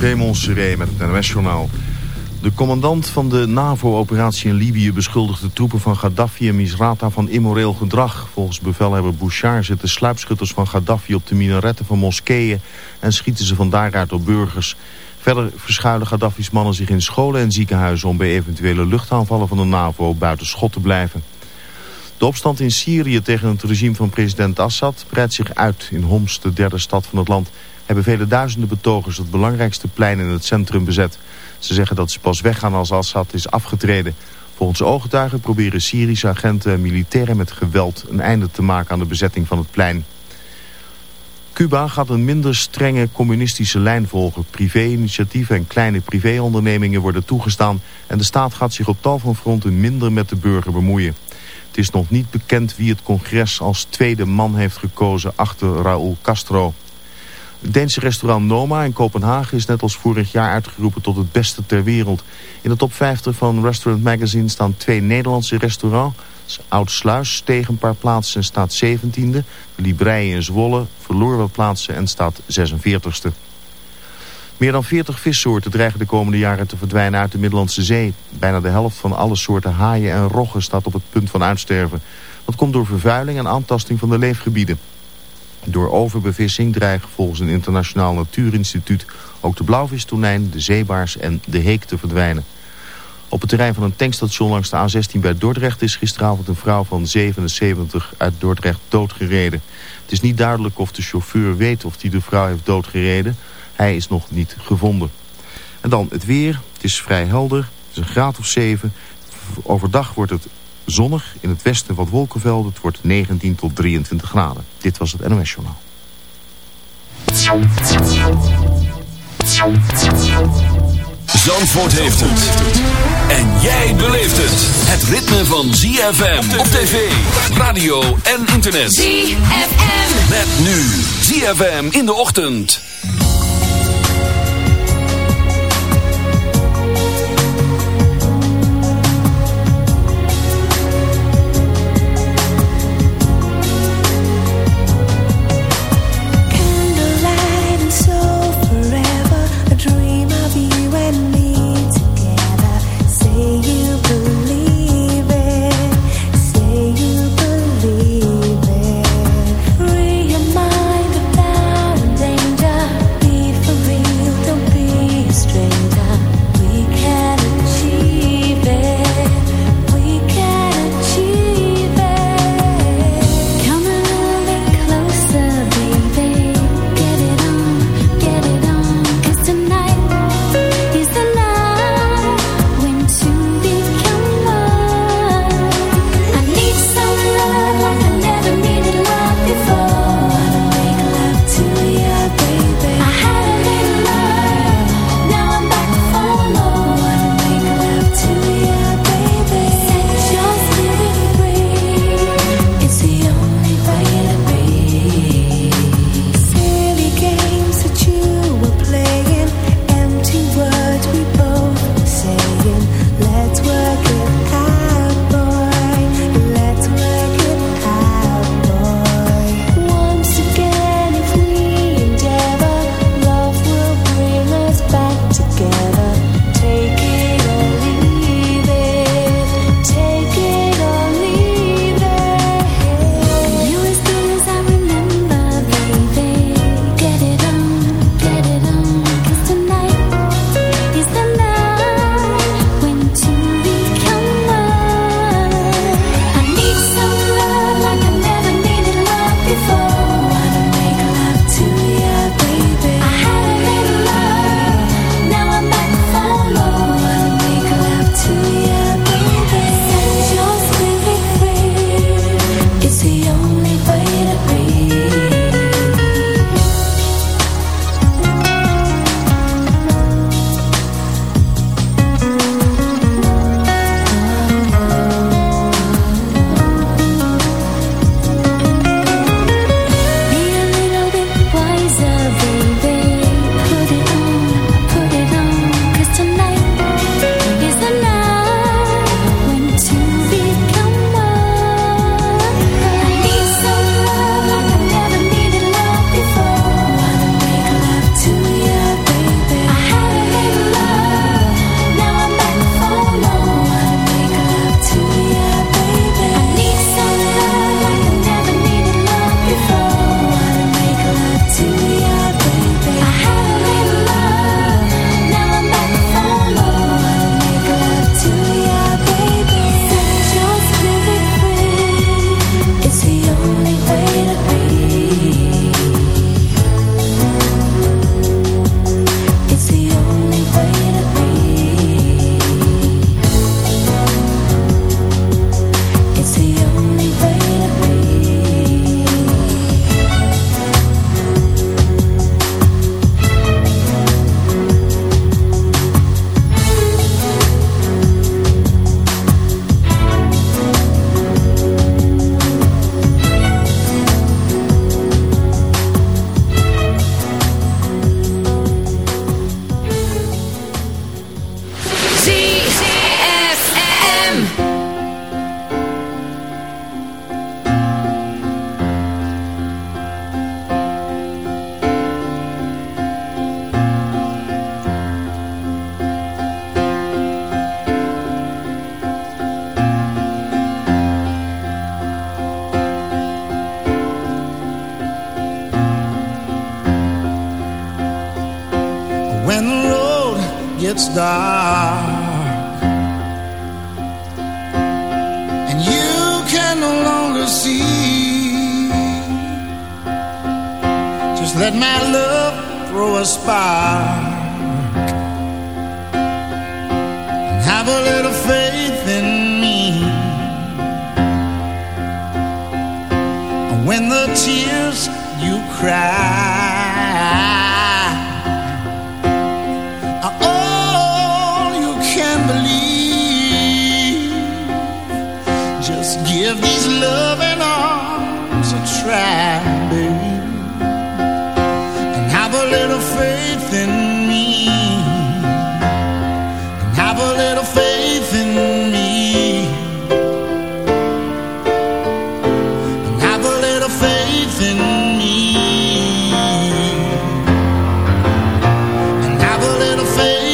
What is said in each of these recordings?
Raymond Seré met het NOS-journaal. De commandant van de NAVO-operatie in Libië beschuldigt de troepen van Gaddafi en Misrata van immoreel gedrag. Volgens bevelhebber Bouchard zitten sluipschutters van Gaddafi op de minaretten van moskeeën en schieten ze van daaruit op burgers. Verder verschuilen Gaddafi's mannen zich in scholen en ziekenhuizen om bij eventuele luchtaanvallen van de NAVO buiten schot te blijven. De opstand in Syrië tegen het regime van president Assad breidt zich uit. In Homs, de derde stad van het land, hebben vele duizenden betogers het belangrijkste plein in het centrum bezet. Ze zeggen dat ze pas weggaan als Assad is afgetreden. Volgens ooggetuigen proberen Syrische agenten en militairen met geweld een einde te maken aan de bezetting van het plein. Cuba gaat een minder strenge communistische lijn volgen. Privé-initiatieven en kleine privéondernemingen worden toegestaan... en de staat gaat zich op tal van fronten minder met de burger bemoeien. Het is nog niet bekend wie het congres als tweede man heeft gekozen achter Raúl Castro. Het Deense restaurant Noma in Kopenhagen is net als vorig jaar uitgeroepen tot het beste ter wereld. In de top 50 van Restaurant Magazine staan twee Nederlandse restaurants. Oud Sluis steeg een paar plaatsen en staat 17e. Librei in Zwolle verloor wat plaatsen en staat 46e. Meer dan 40 vissoorten dreigen de komende jaren te verdwijnen uit de Middellandse Zee. Bijna de helft van alle soorten haaien en roggen staat op het punt van uitsterven. Dat komt door vervuiling en aantasting van de leefgebieden. Door overbevissing dreigen volgens een internationaal natuurinstituut ook de blauwvistonijn, de zeebaars en de heek te verdwijnen. Op het terrein van een tankstation langs de A16 bij Dordrecht is gisteravond een vrouw van 77 uit Dordrecht doodgereden. Het is niet duidelijk of de chauffeur weet of hij de vrouw heeft doodgereden. Hij is nog niet gevonden. En dan het weer. Het is vrij helder. Het is een graad of 7. Overdag wordt het zonnig. In het westen wat wolkenvelden. Het wordt 19 tot 23 graden. Dit was het NOS Journaal. Zandvoort heeft het. En jij beleeft het. Het ritme van ZFM op tv, radio en internet. ZFM. Met nu ZFM in de ochtend. devil in a face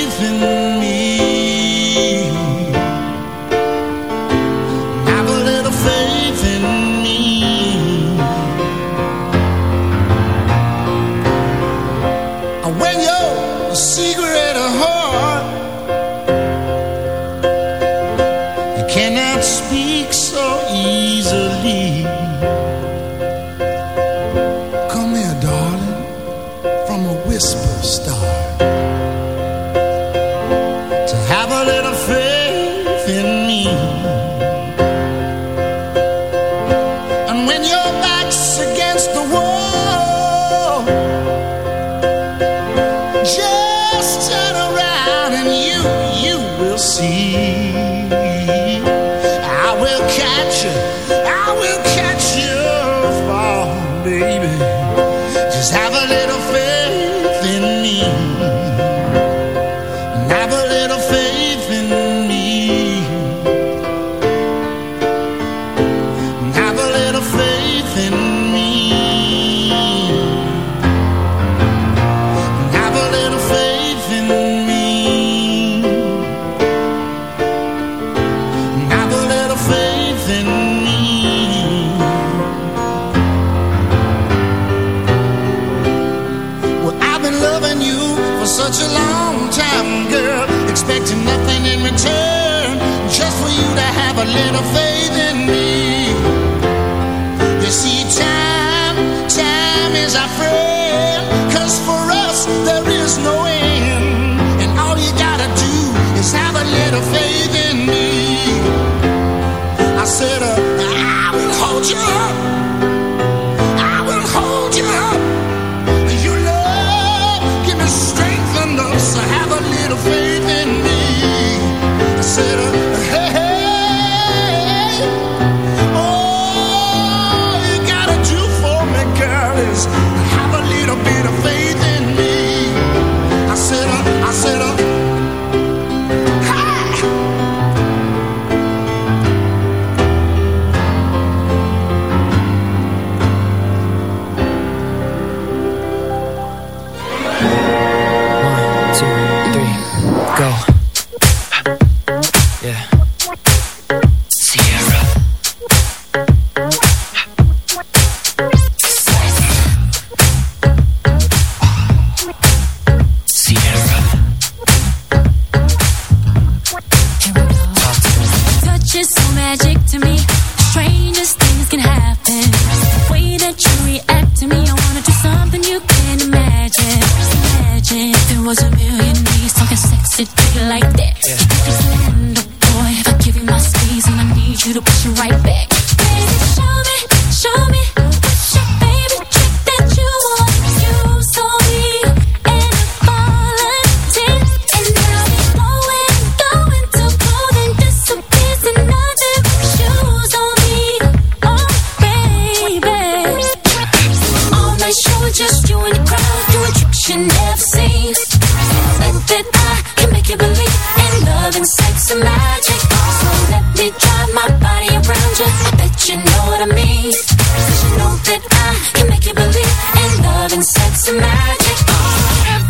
glitter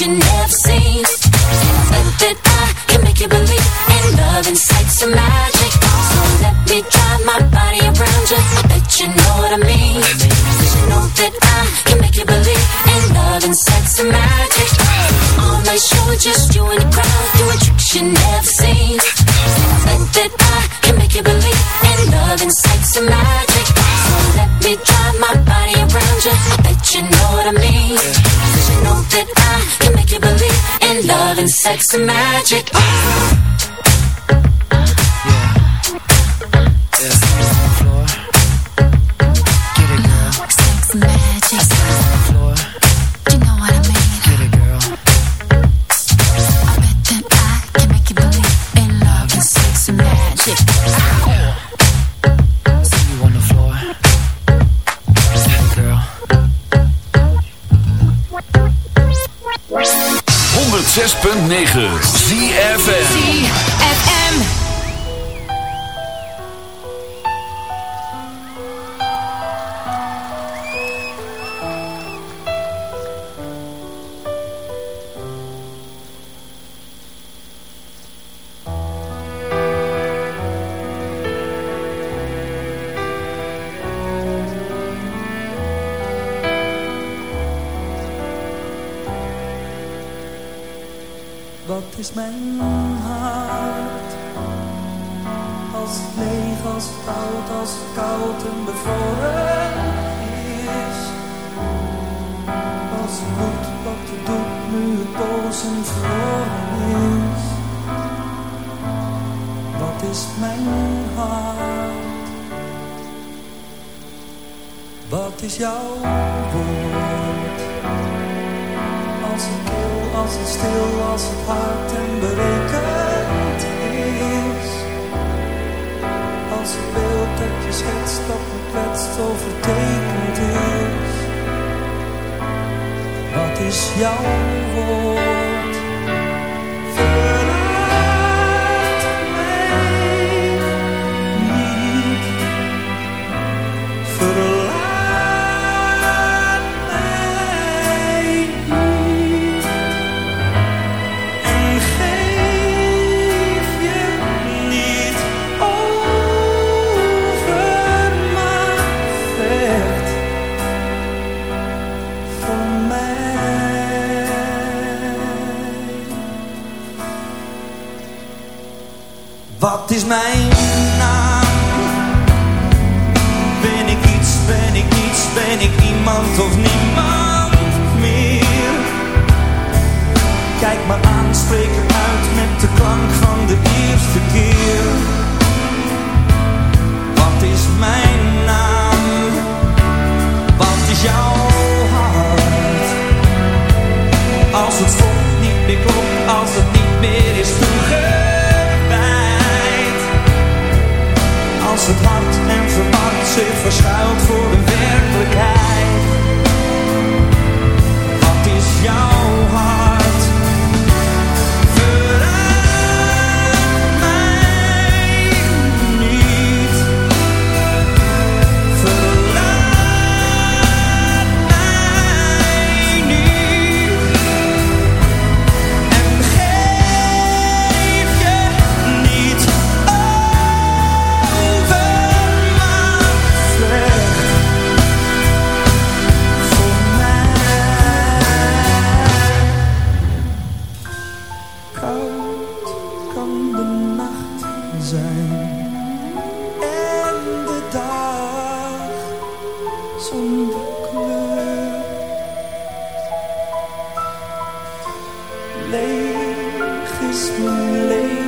you never seen. That I can make you believe in love and sex and magic. So let me drive my body around you. I bet you know what I mean. You know that I can make you believe in love and sex and magic. Show, just you and the crowd doing tricks you never seen. That I can make you believe in love and sex and magic. So let me drive my body around you. I bet you know what I mean. You know that I love and sex and magic. 106.9 ZFN leeg is mijn leven.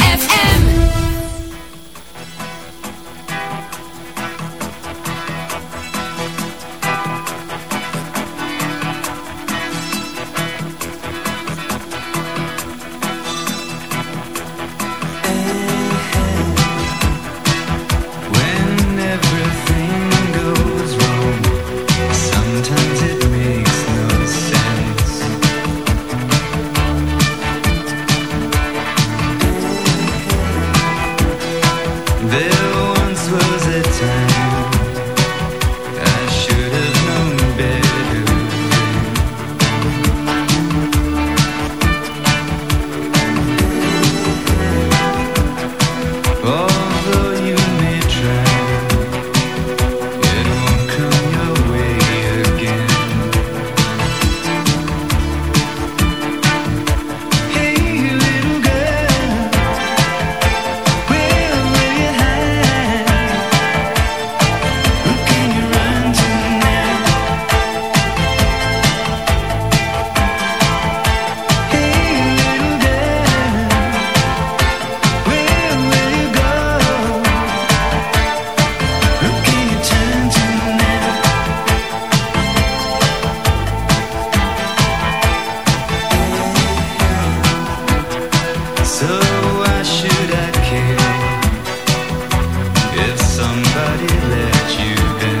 if somebody let you down.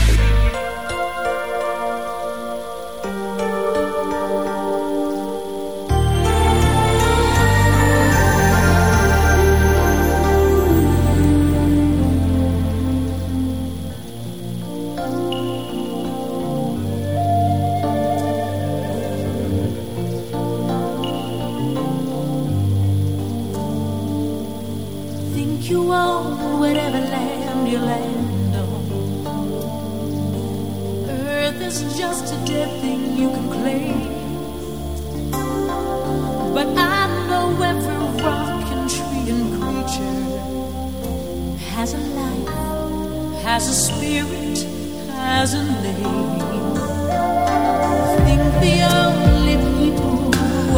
You own whatever land you land on. Earth is just a dead thing you can claim. But I know every rock and tree and creature has a life, has a spirit, has a name. I think the only people who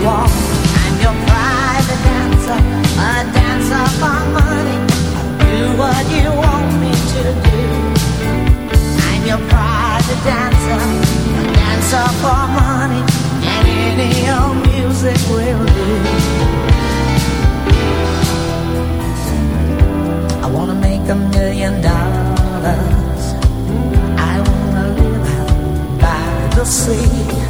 the. I'm your private dancer, a dancer for money. Do what you want me to do. I'm your private dancer, a dancer for money, and any old music will do. I wanna make a million dollars. I wanna live by the sea.